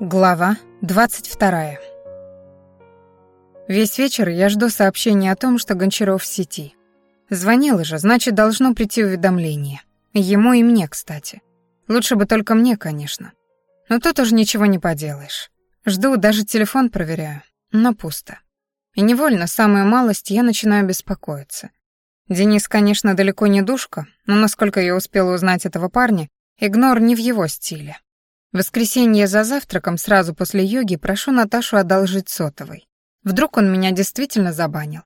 Глава 22. Весь вечер я жду сообщения о том, что Гончаров в сети. Звонила же, значит, должно прийти уведомление. Ему и мне, кстати. Лучше бы только мне, конечно. Но тут уже ничего не поделаешь. Жду, даже телефон проверяю, но пусто. И невольно, самую малость, я начинаю беспокоиться. Денис, конечно, далеко не душка, но насколько я успела узнать этого парня, игнор не в его стиле. В воскресенье за завтраком сразу после йоги прошу Наташу одолжить сотовый. Вдруг он меня действительно забанил.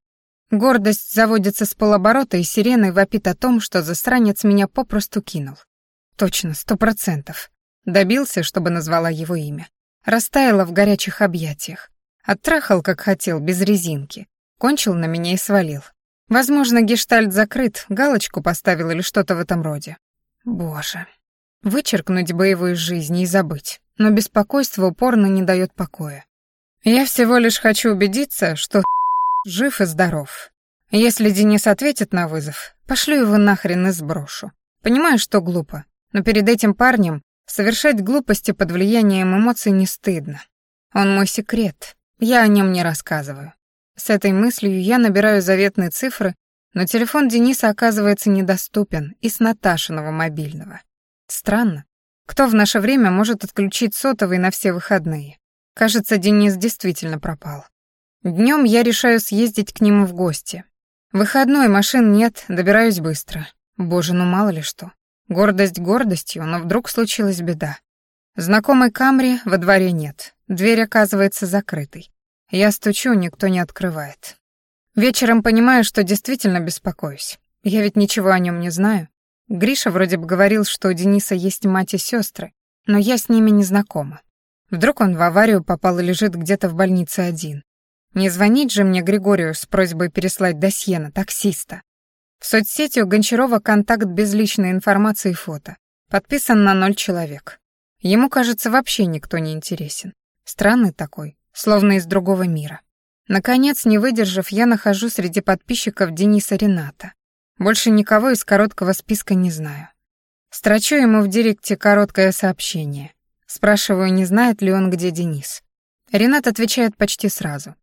Гордость заводится с полоборота, и сиреной вопит о том, что засранец меня попросту кинул. Точно, сто процентов. Добился, чтобы назвала его имя. Растаяла в горячих объятиях. Оттрахал, как хотел, без резинки. Кончил на меня и свалил. Возможно, гештальт закрыт, галочку поставил или что-то в этом роде. Боже. Вычеркнуть боевую жизнь и забыть, но беспокойство упорно не дает покоя. Я всего лишь хочу убедиться, что жив и здоров. Если Денис ответит на вызов, пошлю его нахрен и сброшу. Понимаю, что глупо, но перед этим парнем совершать глупости под влиянием эмоций не стыдно. Он мой секрет, я о нем не рассказываю. С этой мыслью я набираю заветные цифры, но телефон Дениса оказывается недоступен и с Наташиного мобильного. Странно. Кто в наше время может отключить сотовый на все выходные? Кажется, Денис действительно пропал. Днем я решаю съездить к нему в гости. Выходной, машин нет, добираюсь быстро. Боже, ну мало ли что. Гордость гордостью, но вдруг случилась беда. Знакомой Камри во дворе нет. Дверь оказывается закрытой. Я стучу, никто не открывает. Вечером понимаю, что действительно беспокоюсь. Я ведь ничего о нем не знаю. Гриша вроде бы говорил, что у Дениса есть мать и сестры, но я с ними не знакома. Вдруг он в аварию попал и лежит где-то в больнице один. Не звонить же мне Григорию с просьбой переслать досье на таксиста. В соцсети у Гончарова контакт без личной информации и фото. Подписан на ноль человек. Ему, кажется, вообще никто не интересен. Странный такой, словно из другого мира. Наконец, не выдержав, я нахожу среди подписчиков Дениса Рената. Больше никого из короткого списка не знаю. Строчу ему в директе короткое сообщение. Спрашиваю, не знает ли он, где Денис. Ренат отвечает почти сразу.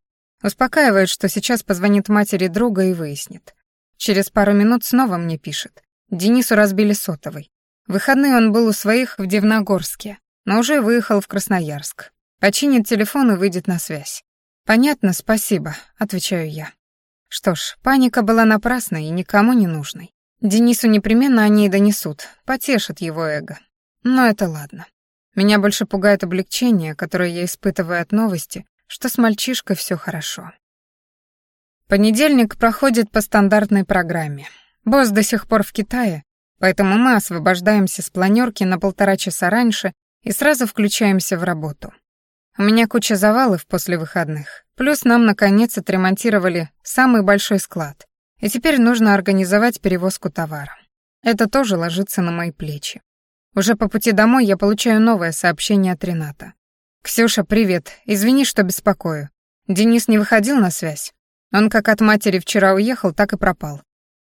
Успокаивает, что сейчас позвонит матери друга и выяснит. Через пару минут снова мне пишет. Денису разбили сотовый. В выходные он был у своих в Дивногорске, но уже выехал в Красноярск. Починит телефон и выйдет на связь. «Понятно, спасибо», — отвечаю я. Что ж, паника была напрасной и никому не нужной. Денису непременно о ней донесут, потешат его эго. Но это ладно. Меня больше пугает облегчение, которое я испытываю от новости, что с мальчишкой все хорошо. Понедельник проходит по стандартной программе. Босс до сих пор в Китае, поэтому мы освобождаемся с планерки на полтора часа раньше и сразу включаемся в работу. У меня куча завалов после выходных. Плюс нам, наконец, отремонтировали самый большой склад. И теперь нужно организовать перевозку товара. Это тоже ложится на мои плечи. Уже по пути домой я получаю новое сообщение от Рената. «Ксюша, привет. Извини, что беспокою. Денис не выходил на связь. Он как от матери вчера уехал, так и пропал.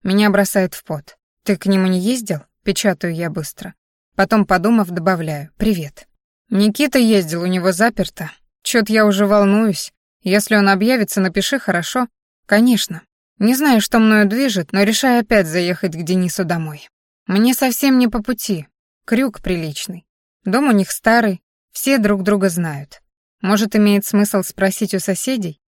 Меня бросает в пот. Ты к нему не ездил?» Печатаю я быстро. Потом, подумав, добавляю «Привет». Никита ездил, у него заперто. Чё-то я уже волнуюсь. Если он объявится, напиши, хорошо? Конечно. Не знаю, что мною движет, но решаю опять заехать к Денису домой. Мне совсем не по пути. Крюк приличный. Дом у них старый, все друг друга знают. Может, имеет смысл спросить у соседей?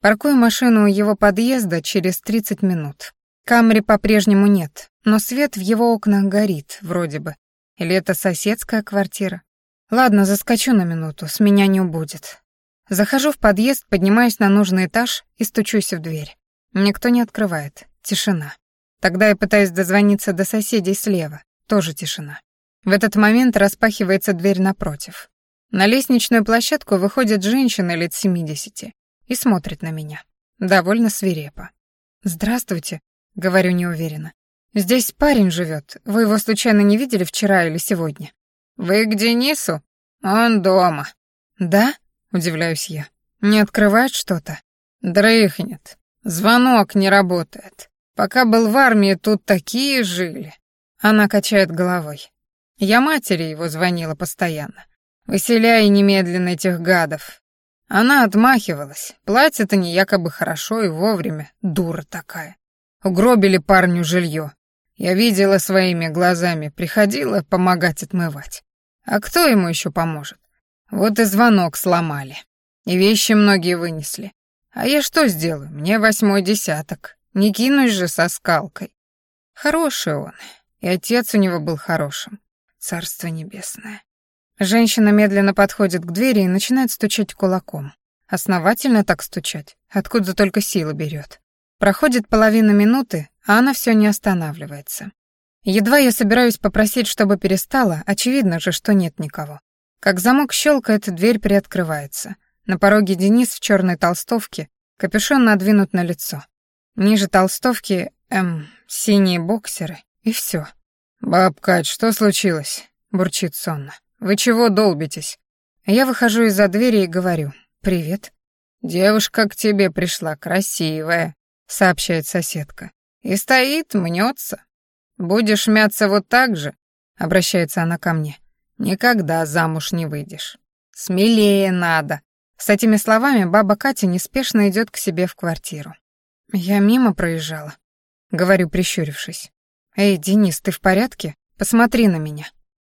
Паркую машину у его подъезда через 30 минут. Камри по-прежнему нет, но свет в его окнах горит, вроде бы. Или это соседская квартира? Ладно, заскочу на минуту, с меня не убудет. Захожу в подъезд, поднимаюсь на нужный этаж и стучусь в дверь. Никто не открывает. Тишина. Тогда я пытаюсь дозвониться до соседей слева. Тоже тишина. В этот момент распахивается дверь напротив. На лестничную площадку выходит женщина лет семидесяти и смотрит на меня. Довольно свирепо. «Здравствуйте», — говорю неуверенно. «Здесь парень живет. Вы его случайно не видели вчера или сегодня?» «Вы к Денису? Он дома». «Да?» — удивляюсь я. «Не открывает что-то?» «Дрыхнет. Звонок не работает. Пока был в армии, тут такие жили». Она качает головой. Я матери его звонила постоянно. Выселяй немедленно этих гадов. Она отмахивалась. Платье-то не якобы хорошо и вовремя. Дура такая. Угробили парню жилье. Я видела своими глазами, приходила помогать отмывать. А кто ему еще поможет? Вот и звонок сломали. И вещи многие вынесли. А я что сделаю? Мне восьмой десяток. Не кинусь же со скалкой. Хороший он. И отец у него был хорошим. Царство небесное. Женщина медленно подходит к двери и начинает стучать кулаком. Основательно так стучать. Откуда только сила берет. Проходит половина минуты, а она все не останавливается. Едва я собираюсь попросить, чтобы перестала, очевидно же, что нет никого. Как замок щелкает, дверь приоткрывается. На пороге Денис в черной толстовке, капюшон надвинут на лицо. Ниже толстовки, эм, синие боксеры, и все. «Баб Кать, что случилось?» — бурчит сонно. «Вы чего долбитесь?» Я выхожу из-за двери и говорю «Привет». «Девушка к тебе пришла, красивая», — сообщает соседка. «И стоит, мнется. Будешь мяться вот так же?» — обращается она ко мне. «Никогда замуж не выйдешь. Смелее надо». С этими словами баба Катя неспешно идет к себе в квартиру. Я мимо проезжала. Говорю, прищурившись. «Эй, Денис, ты в порядке? Посмотри на меня».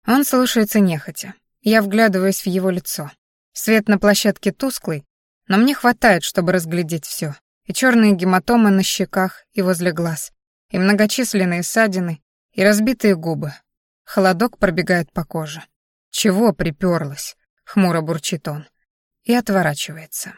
Он слушается нехотя. Я вглядываюсь в его лицо. Свет на площадке тусклый, но мне хватает, чтобы разглядеть все. И черные гематомы на щеках и возле глаз, и многочисленные ссадины, и разбитые губы. Холодок пробегает по коже. «Чего приперлась?» — хмуро бурчит он. И отворачивается.